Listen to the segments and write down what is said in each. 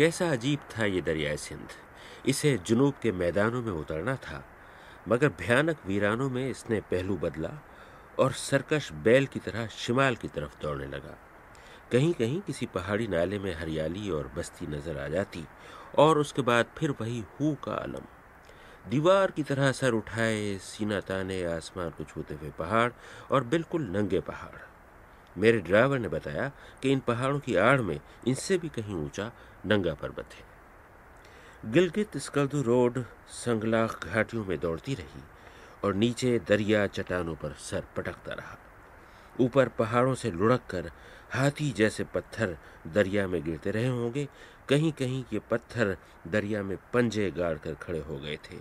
کیسا عجیب تھا یہ دریائے سندھ۔ اسے جنوب کے میدانوں میں اترنا تھا، مگر بھیانک ویرانوں میں اس نے پہلو بدلا اور سرکش بیل کی طرح شمال کی طرف دوڑنے لگا۔ کہیں کہیں کسی پہاڑی نالے میں ہریالی اور بستی نظر آ جاتی اور اس کے بعد پھر وہی ہو کا علم دیوار کی طرح سر اٹھائے، سینہ تانے، آسمان کو چھوتے ہوئے پہاڑ اور بالکل ننگے پہاڑ۔ میرے ڈرائیور نے بتایا کہ ان پہاڑوں کی آڑ میں ان سے بھی کہیں اونچا ننگا پربت ہے۔ گلگت اسکردو روڈ سنگلاخ گھاٹیوں میں دوڑتی رہی اور نیچے دریا چٹانوں پر سر پٹکتا رہا۔ اوپر پہاڑوں سے لڑک کر ہاتھی جیسے پتھر دریا میں گرتے رہے ہوں گے، کہیں کہیں یہ پتھر دریا میں پنجے گاڑ کر کھڑے ہو گئے تھے۔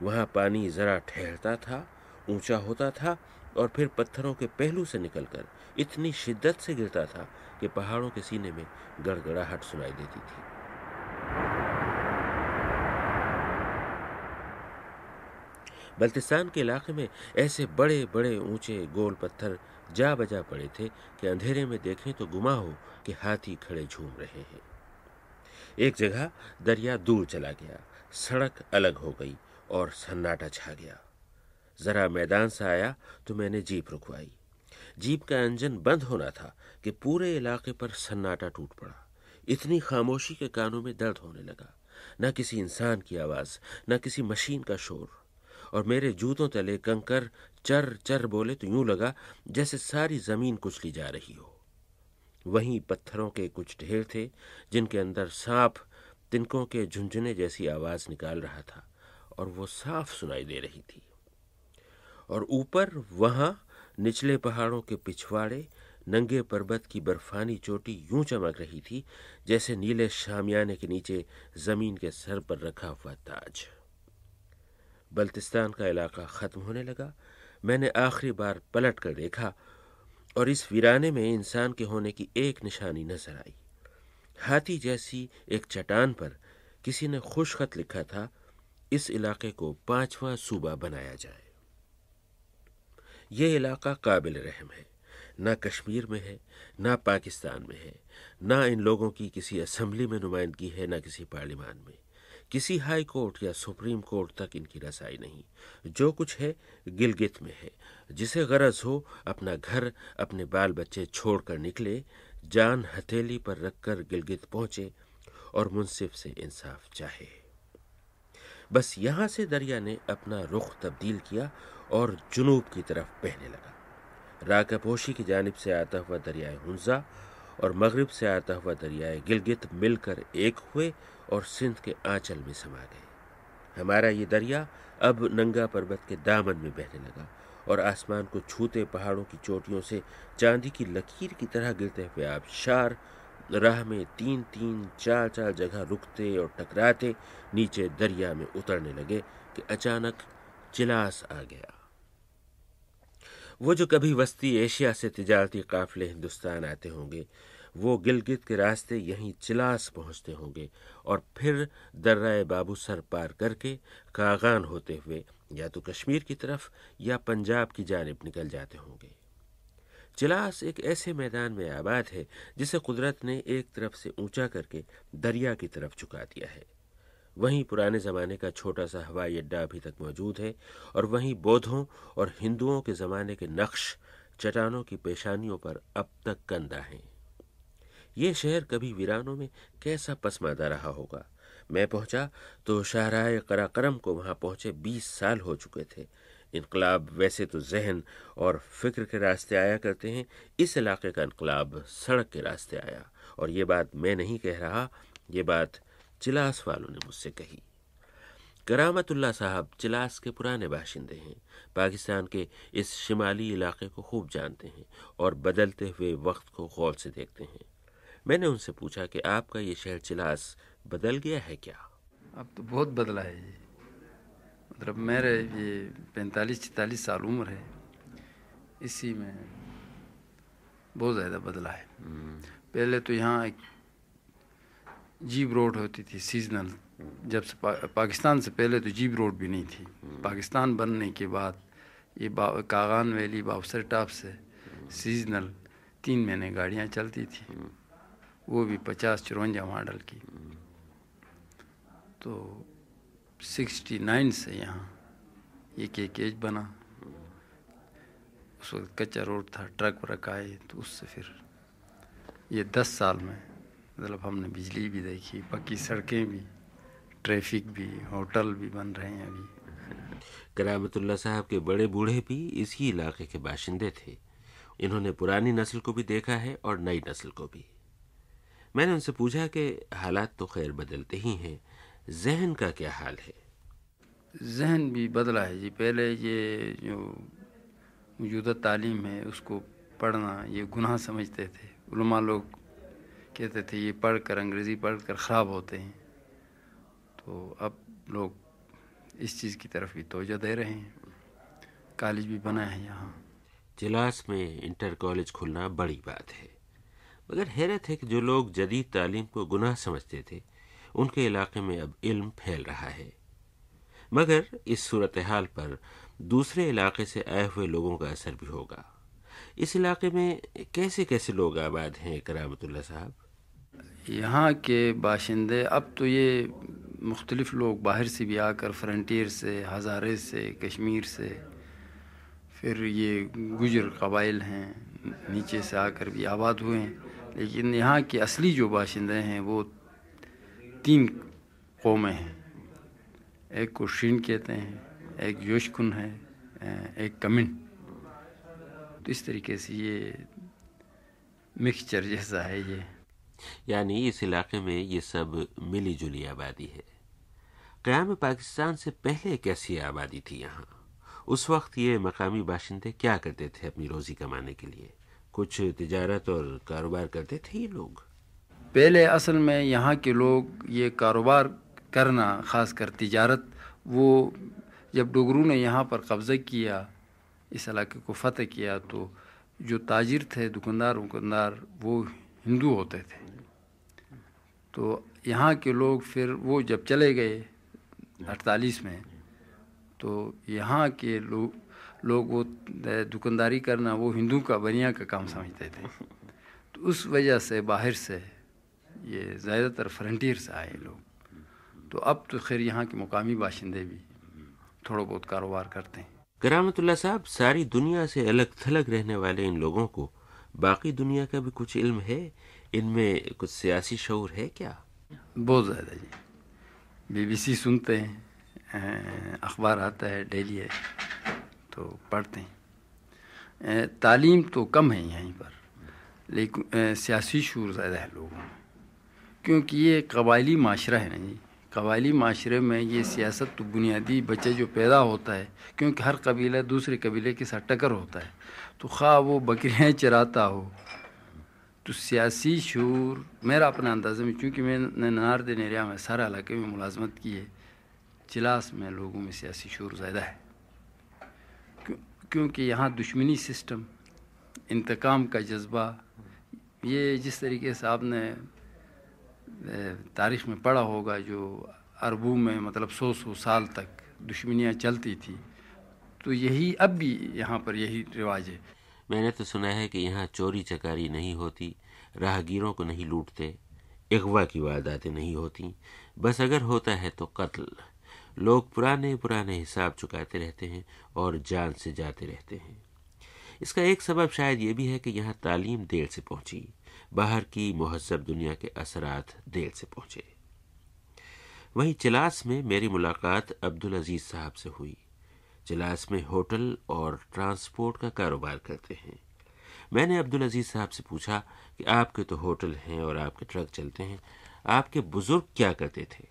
وہاں پانی ذرا ٹھہرتا تھا، اونچا ہوتا تھا اور پھر پتھروں کے پہلو سے نکل کر اتنی شدت سے گرتا تھا کہ پہاڑوں کے سینے میں گڑ گڑاہٹ سنائی دیتی تھی۔ بلتستان کے علاقے میں ایسے بڑے بڑے اونچے گول پتھر جا بجا پڑے تھے کہ اندھیرے میں دیکھیں تو گما ہو کہ ہاتھی کھڑے جھوم رہے ہیں۔ ایک جگہ دریا دور چلا گیا، سڑک الگ ہو گئی اور سناٹا چھا گیا۔ ذرا میدان سے آیا تو میں نے جیپ رکوائی۔ جیپ کا انجن بند ہونا تھا کہ پورے علاقے پر سناٹا ٹوٹ پڑا۔ اتنی خاموشی کے کانوں میں درد ہونے لگا۔ نہ کسی انسان کی آواز، نہ کسی مشین کا شور۔ اور میرے جوتوں تلے کنکر چر چر بولے تو یوں لگا جیسے ساری زمین کچلی جا رہی ہو۔ وہیں پتھروں کے کچھ ڈھیر تھے جن کے اندر سانپ، تنکوں کے جھنجھنے جیسی آواز نکال رہا تھا اور وہ صاف سنائی دے رہی تھی۔ اور اوپر وہاں نچلے پہاڑوں کے پچھواڑے ننگے پربت کی برفانی چوٹی یوں چمک رہی تھی جیسے نیلے شامیانے کے نیچے زمین کے سر پر رکھا ہوا تاج۔ بلتستان کا علاقہ ختم ہونے لگا۔ میں نے آخری بار پلٹ کر دیکھا اور اس ویرانے میں انسان کے ہونے کی ایک نشانی نظر آئی۔ ہاتھی جیسی ایک چٹان پر کسی نے خوش خط لکھا تھا، اس علاقے کو پانچواں صوبہ بنایا جائے۔ یہ علاقہ قابل رحم ہے۔ نہ کشمیر میں ہے، نہ پاکستان میں ہے۔ نہ ان لوگوں کی کسی اسمبلی میں نمائندگی ہے، نہ کسی پارلیمان میں۔ کسی ہائی کورٹ یا سپریم کورٹ تک ان کی رسائی نہیں۔ جو کچھ ہے، گلگت میں ہے۔ جسے غرض ہو اپنا گھر، اپنے بال بچے چھوڑ کر نکلے، جان ہتھیلی پر رکھ کر گلگت پہنچے اور منصف سے انصاف چاہے۔ بس یہاں سے دریا نے اپنا رخ تبدیل کیا اور جنوب کی طرف بہنے لگا۔ راکا پوشی کی جانب سے آتا ہوا دریائے ہنزا اور مغرب سے آتا ہوا دریائے گلگت مل کر ایک ہوئے اور سندھ کے آنچل میں سما گئے۔ ہمارا یہ دریا اب ننگا پربت کے دامن میں بہنے لگا اور آسمان کو چھوتے پہاڑوں کی چوٹیوں سے چاندی کی لکیر کی طرح گرتے ہوئے آپ شار راہ میں تین تین چار چار جگہ رکتے اور ٹکراتے نیچے دریا میں اترنے لگے کہ اچانک چلاس آ گیا۔ وہ جو کبھی وسطی ایشیا سے تجارتی قافلے ہندوستان آتے ہوں گے، وہ گلگت کے راستے یہیں چلاس پہنچتے ہوں گے اور پھر درائے بابو سر پار کر کے کاغان ہوتے ہوئے یا تو کشمیر کی طرف یا پنجاب کی جانب نکل جاتے ہوں گے۔ چلاس ایک ایسے میدان میں آباد ہے جسے قدرت نے ایک طرف سے اونچا کر کے دریا کی طرف چکا دیا ہے۔ وہیں پرانے زمانے کا چھوٹا سا ہوائی اڈا ابھی تک موجود ہے اور وہیں بودھوں اور ہندوؤں کے زمانے کے نقش، چٹانوں کی پیشانیوں پر اب تک کندہ ہیں۔ یہ شہر کبھی ویرانوں میں کیسا پسماندہ رہا ہوگا؟ میں پہنچا تو شاہراہ قراقرم کو وہاں پہنچے بیس سال ہو چکے تھے۔ انقلاب ویسے تو ذہن اور فکر کے راستے آیا کرتے ہیں، اس علاقے کا انقلاب سڑک کے راستے آیا۔ اور یہ بات میں نہیں کہہ رہا، یہ بات چلاس والوں نے مجھ سے کہی کرامت اللہ صاحب چلاس کے پرانے باشندے ہیں پاکستان کے اس شمالی علاقے کو خوب جانتے ہیں اور بدلتے ہوئے وقت کو غور سے دیکھتے ہیں۔ میں نے ان سے پوچھا کہ آپ کا یہ شہر چلاس بدل گیا ہے کیا؟ اب تو بہت بدلا ہے جی۔ مطلب میرے یہ پینتالیس چینتالیس سال عمر ہے اسی میں بہت زیادہ بدلا ہے۔ پہلے تو یہاں ایک جیب روڈ ہوتی تھی سیزنل جب سے پاکستان سے پہلے تو جیب روڈ بھی نہیں تھی۔ پاکستان بننے کے بعد یہ کاغان ویلی باؤسر ٹاپ سے سیزنل تین مہینے گاڑیاں چلتی تھیں۔ وہ بھی پچاس چرونجا ماڈل کی۔ تو سکسٹی نائن سے یہاں یہ کے کیج بنا۔ اس وقت کچا روڈ تھا ٹرک ورک آئے تو اس سے پھر یہ دس سال میں مطلب ہم نے بجلی بھی دیکھی پکی سڑکیں بھی ٹریفک بھی ہوٹل بھی بن رہے ہیں ابھی۔ کرامت اللہ صاحب کے بڑے بوڑھے بھی اسی علاقے کے باشندے تھے۔ انہوں نے پرانی نسل کو بھی دیکھا ہے اور نئی نسل کو بھی۔ میں نے ان سے پوچھا کہ حالات تو خیر بدلتے ہی ہیں ذہن کا کیا حال ہے؟ ذہن بھی بدلا ہے جی۔ پہلے یہ جو موجودہ تعلیم ہے اس کو پڑھنا یہ گناہ سمجھتے تھے۔ علماء لوگ کہتے تھے یہ پڑھ کر انگریزی پڑھ کر خراب ہوتے ہیں۔ تو اب لوگ اس چیز کی طرف بھی توجہ دے رہے ہیں۔ کالج بھی بنا ہے یہاں۔ جلاس میں انٹر کالج کھلنا بڑی بات ہے۔ مگر حیرت ہے کہ جو لوگ جدید تعلیم کو گناہ سمجھتے تھے، ان کے علاقے میں اب علم پھیل رہا ہے۔ مگر اس صورتحال پر دوسرے علاقے سے آئے ہوئے لوگوں کا اثر بھی ہوگا۔ اس علاقے میں کیسے کیسے لوگ آباد ہیں کرامت اللہ صاحب؟ یہاں کے باشندے، اب تو یہ مختلف لوگ باہر سے بھی آ کر فرنٹیئر سے، ہزارے سے، کشمیر سے، پھر یہ گجر قبائل ہیں، نیچے سے آ کر بھی آباد ہوئے ہیں۔ لیکن یہاں کے اصلی جو باشندے ہیں، وہ تین قومیں ہیں۔ ایک کو شین کہتے ہیں، ایک یوشکن ہے، ایک کمن۔ تو اس طریقے سے یہ مکسچر جیسا ہے یہ۔ یعنی اس علاقے میں یہ سب ملی جلی آبادی ہے۔ قیام پاکستان سے پہلے کیسی آبادی تھی یہاں۔ اس وقت یہ مقامی باشندے کیا کرتے تھے اپنی روزی کمانے کے لیے؟ کچھ تجارت اور کاروبار کرتے تھے یہ لوگ؟ پہلے اصل میں یہاں کے لوگ یہ کاروبار کرنا، خاص کر تجارت، وہ جب ڈوگرو نے یہاں پر قبضہ کیا، اس علاقے کو فتح کیا تو جو تاجر تھے، دکاندار، وکاندار، وہ ہندو ہوتے تھے۔ تو یہاں کے لوگ پھر وہ جب چلے گئے اڑتالیس میں تو یہاں کے لوگ لوگ وہ دکانداری کرنا وہ ہندو کا بنیا کا کام سمجھتے تھے۔ تو اس وجہ سے باہر سے یہ زیادہ تر فرنٹیئر سے آئے لوگ۔ تو اب تو خیر یہاں کے مقامی باشندے بھی تھوڑا بہت کاروبار کرتے ہیں۔ کرامت اللہ صاحب ساری دنیا سے الگ تھلگ رہنے والے ان لوگوں کو باقی دنیا کا بھی کچھ علم ہے؟ ان میں کچھ سیاسی شعور ہے کیا؟ بہت زیادہ جی۔ بی بی سی سنتے ہیں اخبار آتا ہے، ڈیلی ہے، تو پڑھتے ہیں۔ تعلیم تو کم ہے یہیں پر، لیکن سیاسی شعور زیادہ ہے لوگوں میں۔ کیونکہ یہ قبائلی معاشرہ ہے نا جی۔ قبائلی معاشرے میں یہ سیاست تو بنیادی بچے جو پیدا ہوتا ہے، کیونکہ ہر قبیلہ دوسرے قبیلے کے ساتھ ٹکر ہوتا ہے۔ تو خواہ وہ بکریاں چراتا ہو تو سیاسی شعور میرا اپنا اندازہ میں، چونکہ میں نے ناردن ایریا میں سارا علاقے میں ملازمت کی ہے، چلاس میں لوگوں میں سیاسی شعور زیادہ ہے۔ کیونکہ یہاں دشمنی سسٹم، انتقام کا جذبہ، یہ جس طریقے سے آپ نے تاریخ میں پڑھا ہوگا، جو عربوں میں مطلب سو سو سال تک دشمنیاں چلتی تھی تو یہی اب بھی یہاں پر یہی رواج ہے۔ میں نے تو سنا ہے کہ یہاں چوری چکاری نہیں ہوتی، راہگیروں کو نہیں لوٹتے، اغوا کی وارداتیں نہیں ہوتی۔ بس اگر ہوتا ہے تو قتل۔ لوگ پرانے پرانے حساب چکاتے رہتے ہیں اور جان سے جاتے رہتے ہیں۔ اس کا ایک سبب شاید یہ بھی ہے کہ یہاں تعلیم دیر سے پہنچی، باہر کی مہذب دنیا کے اثرات دیر سے پہنچے۔ وہیں چلاس میں میری ملاقات عبدالعزیز صاحب سے ہوئی۔ چلاس میں ہوٹل اور ٹرانسپورٹ کا کاروبار کرتے ہیں۔ میں نے عبدالعزیز صاحب سے پوچھا کہ آپ کے تو ہوٹل ہیں اور آپ کے ٹرک چلتے ہیں، آپ کے بزرگ کیا کرتے تھے؟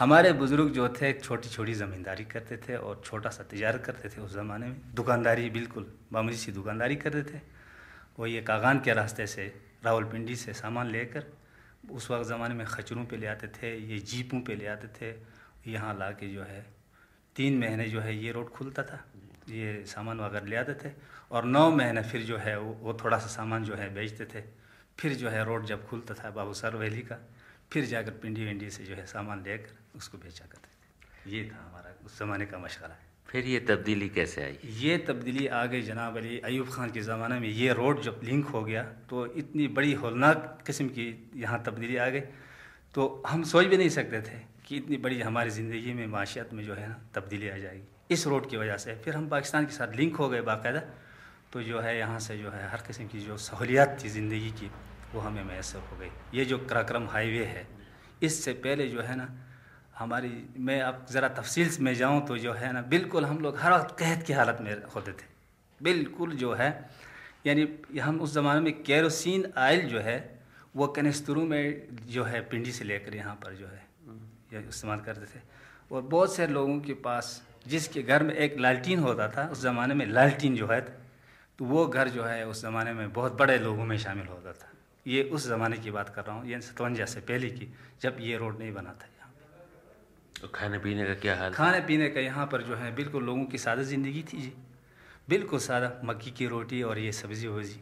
ہمارے بزرگ جو تھے ایک چھوٹی چھوٹی زمینداری کرتے تھے اور چھوٹا سا تجارت کرتے تھے اس زمانے میں۔ دکانداری بالکل معمولی سی دکانداری کرتے تھے۔ وہ یہ کاغان کے راستے سے، راول پنڈی سے سامان لے کر اس وقت زمانے میں خچروں پہ لے آتے تھے، یہ جیپوں پہ لے آتے تھے۔ یہاں لا کے جو ہے تین مہینے جو ہے یہ روڈ کھلتا تھا۔ یہ سامان وغیرہ لے آتے تھے اور نو مہینے پھر جو ہے وہ تھوڑا سا سامان جو ہے بیچتے تھے۔ پھر جو ہے روڈ جب کھلتا تھا بابو سر ویلی کا پھر جا کر پنڈی ونڈی سے جو ہے سامان لے کر اس کو بیچا کرتے تھے۔ یہ تھا ہمارا اس زمانے کا مشغلہ۔ ہے پھر یہ تبدیلی کیسے آئی؟ یہ تبدیلی آ گئی جناب علی ایوب خان کے زمانے میں یہ روڈ جب لنک ہو گیا تو اتنی بڑی ہولناک قسم کی یہاں تبدیلی آ گئی۔ تو ہم سوچ بھی نہیں سکتے تھے کہ اتنی بڑی ہماری زندگی میں معاشیت میں جو ہے نا تبدیلی آ جائے گی۔ اس روڈ کی وجہ سے پھر ہم پاکستان کے ساتھ لنک ہو گئے باقاعدہ، تو جو ہے یہاں سے جو ہے ہر قسم کی جو سہولیات تھی زندگی کی، وہ ہمیں میسر ہو گئی۔ یہ جو کراکرم ہائی وے ہے، اس سے پہلے جو ہے نا ہماری، میں اب ذرا تفصیل میں جاؤں تو جو ہے نا بالکل ہم لوگ ہر وقت قحط کی حالت میں ہوتے تھے۔ بالکل جو ہے یعنی ہم اس زمانے میں کیروسین آئل جو ہے، وہ کنسترو میں جو ہے پنڈی سے لے کر یہاں پر جو ہے۔ یہ استعمال کرتے تھے۔ اور بہت سے لوگوں کے پاس جس کے گھر میں ایک لالٹین ہوتا تھا اس زمانے میں لالٹین جو ہے تو وہ گھر جو ہے اس زمانے میں بہت بڑے لوگوں میں شامل ہوتا تھا۔ یہ اس زمانے کی بات کر رہا ہوں یہ ستوجا سے پہلے کی جب یہ روڈ نہیں بنا تھا یہاں پہ۔ تو کھانے پینے کا کیا حال کھانے پینے کا یہاں پر جو ہے بالکل لوگوں کی سادہ زندگی تھی جی۔ بالکل سادہ مکی کی روٹی اور یہ سبزی وبزی۔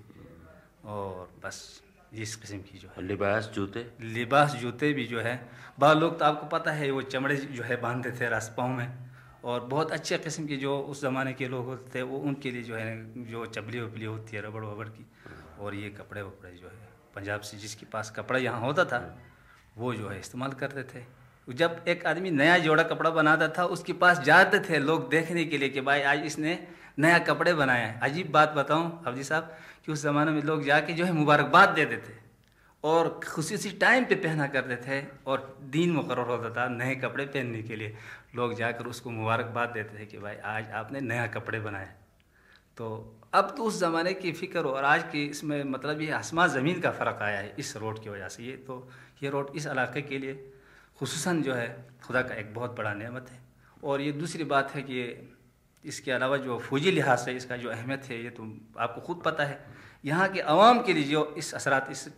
اور بس۔ اس قسم کی جو ہے، لباس، جوتے۔ لباس، جوتے بھی جو ہے بعض لوگ تو آپ کو پتہ ہے، وہ چمڑے جو ہے باندھتے تھے پاؤں میں۔ اور بہت اچھے قسم کے جو اس زمانے کے لوگ ہوتے تھے، وہ ان کے لیے جو ہے، جو چبلی وبلی ہوتی ہے، ربڑ وبڑ کی۔ اور یہ کپڑے وپڑے جو ہے، پنجاب سے جس کے پاس کپڑا یہاں ہوتا تھا، وہ جو ہے استعمال کرتے تھے۔ جب ایک آدمی نیا جوڑا کپڑا بناتا تھا، اس کے پاس جاتے تھے لوگ دیکھنے کے لیے کہ بھائی، آج اس نے نیا کپڑے بنائے ہیں۔ عجیب بات بتاؤں حفظی صاحب، کہ اس زمانے میں لوگ جا کے جو ہے مبارکباد دیتے تھے اور خصوصی ٹائم پہ پہنا کرتے تھے اور دین مقرر ہوتا تھا نئے کپڑے پہننے کے لیے۔ لوگ جا کر اس کو مبارکباد دیتے تھے کہ بھائی آج آپ نے نیا کپڑے بنائے۔ تو اب تو اس زمانے کی فکر اور آج کی اس میں مطلب یہ آسمان زمین کا فرق آیا ہے اس روڈ کی وجہ سے۔ یہ تو یہ روڈ اس علاقے کے لیے خصوصاً جو ہے خدا کا ایک بہت بڑا نعمت ہے۔ اور یہ دوسری بات ہے کہ اس کے علاوہ جو فوجی لحاظ سے اس کا جو اہمیت ہے، یہ تو آپ کو خود پتہ ہے۔ یہاں کے عوام کے لیے جو اس اثرات، اس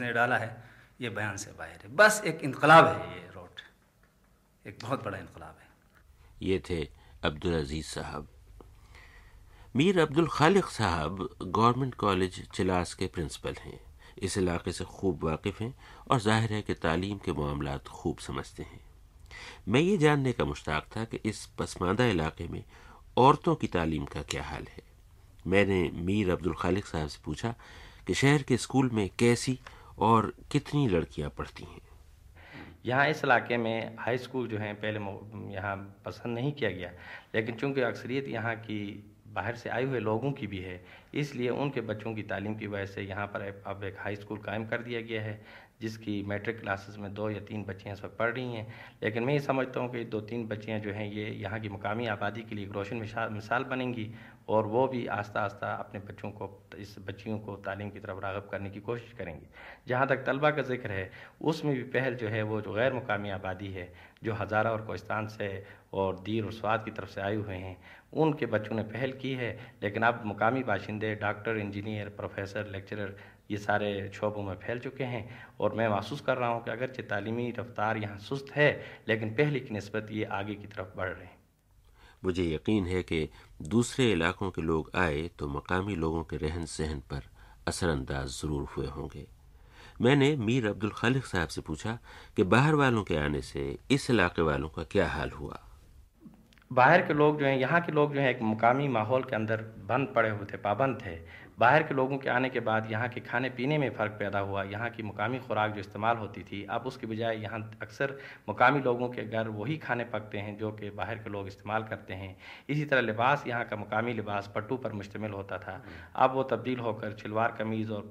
نے ڈالا ہے، یہ بیان سے باہر ہے۔ بس ایک انقلاب ہے یہ روڈ۔ ایک بہت بڑا انقلاب ہے۔ یہ تھے عبدالعزیز صاحب۔ میر عبد الخالق صاحب گورنمنٹ کالج چلاس کے پرنسپل ہیں۔ اس علاقے سے خوب واقف ہیں اور ظاہر ہے کہ تعلیم کے معاملات خوب سمجھتے ہیں۔ میں یہ جاننے کا مشتاق تھا کہ اس پسماندہ علاقے میں عورتوں کی تعلیم کا کیا حال ہے۔ میں نے میر عبد الخالق صاحب سے پوچھا کہ شہر کے اسکول میں کیسی اور کتنی لڑکیاں پڑھتی ہیں۔ یہاں اس علاقے میں ہائی اسکول جو ہیں پہلے یہاں پسند نہیں کیا گیا، لیکن چونکہ اکثریت یہاں کی باہر سے آئے ہوئے لوگوں کی بھی ہے، اس لیے ان کے بچوں کی تعلیم کی وجہ سے یہاں پر اب ایک ہائی اسکول قائم کر دیا گیا ہے۔ جس کی میٹرک کلاسز میں دو یا تین بچیاں اس وقت پڑھ رہی ہیں۔ لیکن میں یہ سمجھتا ہوں کہ دو تین بچیاں جو ہیں، یہ یہاں کی مقامی آبادی کے لیے ایک روشن مثال بنیں گی اور وہ بھی آہستہ آہستہ اپنے بچوں کو، اس بچیوں کو تعلیم کی طرف راغب کرنے کی کوشش کریں گے۔ جہاں تک طلبہ کا ذکر ہے، اس میں بھی پہل جو ہے، وہ جو غیر مقامی آبادی ہے، جو ہزارہ اور کوستان سے اور دیر اور سواد کی طرف سے آئے ہوئے ہیں، ان کے بچوں نے پہل کی ہے۔ لیکن اب مقامی باشندے، ڈاکٹر، انجینئر، پروفیسر، لیکچرر یہ سارے شعبوں میں پھیل چکے ہیں اور میں محسوس کر رہا ہوں کہ اگرچہ تعلیمی رفتار یہاں سست ہے لیکن پہلے کی نسبت یہ آگے کی طرف بڑھ رہے ہیں۔ مجھے یقین ہے کہ دوسرے علاقوں کے لوگ آئے تو مقامی لوگوں کے رہن سہن پر اثر انداز ضرور ہوئے ہوں گے۔ میں نے میر عبد الخالق صاحب سے پوچھا کہ باہر والوں کے آنے سے اس علاقے والوں کا کیا حال ہوا؟ باہر کے لوگ جو ہیں یہاں کے لوگ جو ہیں ایک مقامی ماحول کے اندر بند پڑے ہوئے تھے پابند تھے۔ باہر کے لوگوں کے آنے کے بعد یہاں کے کھانے پینے میں فرق پیدا ہوا، یہاں کی مقامی خوراک جو استعمال ہوتی تھی، اب اس کے بجائے یہاں اکثر مقامی لوگوں کے گھر وہی کھانے پکتے ہیں جو کہ باہر کے لوگ استعمال کرتے ہیں۔ اسی طرح لباس یہاں کا مقامی لباس پٹو پر مشتمل ہوتا تھا۔ اب وہ تبدیل ہو کر شلوار، قمیض اور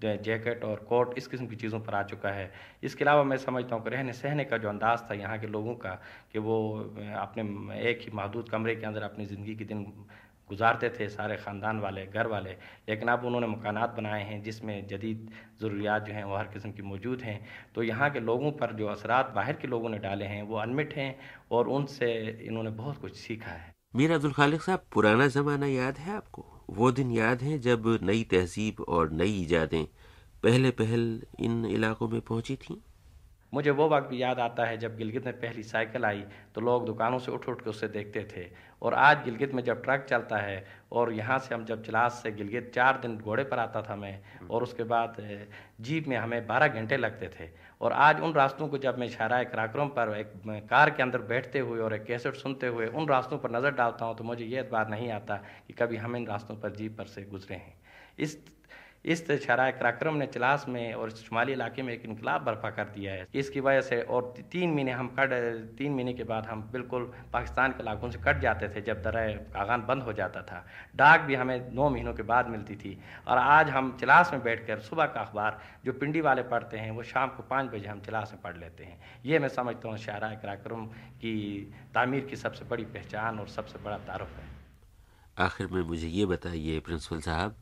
جیکٹ اور کوٹ اس قسم کی چیزوں پر آ چکا ہے۔ اس کے علاوہ میں سمجھتا ہوں کہ رہنے سہنے کا جو انداز تھا یہاں کے لوگوں کا کہ وہ اپنے ایک ہی محدود کمرے کے اندر اپنی زندگی کے دن گزارتے تھے سارے خاندان والے گھر والے لیکن اب انہوں نے مکانات بنائے ہیں جس میں جدید ضروریات جو ہیں وہ ہر قسم کی موجود ہیں۔ تو یہاں کے لوگوں پر جو اثرات باہر کے لوگوں نے ڈالے ہیں وہ انمٹ ہیں اور ان سے انہوں نے بہت کچھ سیکھا ہے۔ میرا عبدالخالق صاحب پرانا زمانہ یاد ہے آپ کو؟ وہ دن یاد ہیں جب نئی تہذیب اور نئی ایجادیں پہلے پہل ان علاقوں میں پہنچی تھیں؟ مجھے وہ وقت بھی یاد آتا ہے جب گلگت میں پہلی سائیکل آئی تو لوگ دکانوں سے اٹھ اٹھ کے اسے دیکھتے تھے۔ اور آج گلگت میں جب ٹرک چلتا ہے اور یہاں سے ہم جب چلاس سے گلگت چار دن گھوڑے پر آتا تھا میں، اور اس کے بعد جیپ میں ہمیں بارہ گھنٹے لگتے تھے۔ اور آج ان راستوں کو جب میں شہرائے کراکرم پر ایک کار کے اندر بیٹھتے ہوئے اور ایک کیسٹ سنتے ہوئے ان راستوں پر نظر ڈالتا ہوں تو مجھے یہ اعتبار نہیں آتا کہ کبھی ہم ان راستوں پر جیپ پر سے گزرے ہیں۔ اس اس شرح کراکرم نے چلاس میں اور شمالی علاقے میں ایک انقلاب برپا کر دیا ہے۔ اس کی وجہ سے اور تین مہینے ہم کٹ، تین مہینے کے بعد ہم بالکل پاکستان کے علاقوں سے کٹ جاتے تھے جب درہ کاغان بند ہو جاتا تھا۔ ڈاک بھی ہمیں نو مہینوں کے بعد ملتی تھی۔ اور آج ہم چلاس میں بیٹھ کر صبح کا اخبار جو پنڈی والے پڑھتے ہیں وہ شام کو پانچ بجے ہم چلاس میں پڑھ لیتے ہیں۔ یہ میں سمجھتا ہوں شاہراہ کراکرم کی تعمیر کی سب سے بڑی پہچان اور سب سے بڑا تعارف ہے۔ آخر میں مجھے یہ بتائیے پرنسپل صاحب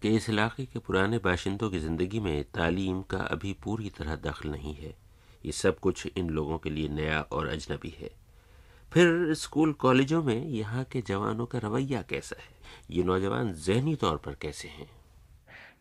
کہ اس علاقے کے پرانے باشندوں کی زندگی میں تعلیم کا ابھی پوری طرح دخل نہیں ہے۔ یہ سب کچھ ان لوگوں کے لیے نیا اور اجنبی ہے۔ پھر اسکول کالجوں میں یہاں کے جوانوں کا رویہ کیسا ہے؟ یہ نوجوان ذہنی طور پر کیسے ہیں؟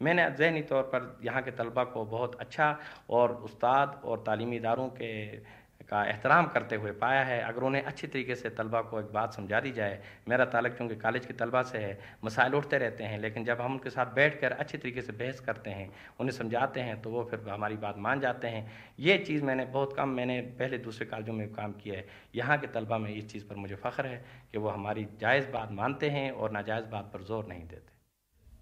میں نے ذہنی طور پر یہاں کے طلبہ کو بہت اچھا اور استاد اور تعلیمی اداروں کے کا احترام کرتے ہوئے پایا ہے۔ اگر انہیں اچھی طریقے سے طلبہ کو ایک بات سمجھا دی جائے، میرا تعلق چونکہ کالج کے طلبہ سے ہے، مسائل اٹھتے رہتے ہیں، لیکن جب ہم ان کے ساتھ بیٹھ کر اچھی طریقے سے بحث کرتے ہیں، انہیں سمجھاتے ہیں، تو وہ پھر ہماری بات مان جاتے ہیں۔ یہ چیز میں نے بہت کم، میں نے پہلے دوسرے کالجوں میں کام کیا ہے۔ یہاں کے طلبہ میں اس چیز پر مجھے فخر ہے کہ وہ ہماری جائز بات مانتے ہیں اور ناجائز بات پر زور نہیں دیتے۔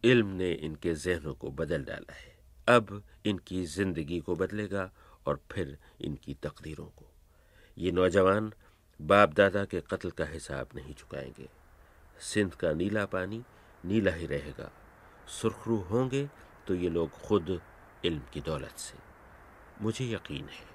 علم نے ان کے ذہنوں کو بدل ڈالا ہے۔ اب ان کی زندگی کو بدلے گا اور پھر ان کی تقدیروں کو۔ یہ نوجوان باپ دادا کے قتل کا حساب نہیں چکائیں گے۔ سندھ کا نیلا پانی نیلا ہی رہے گا۔ سرخرو ہوں گے تو یہ لوگ خود علم کی دولت سے۔ مجھے یقین ہے۔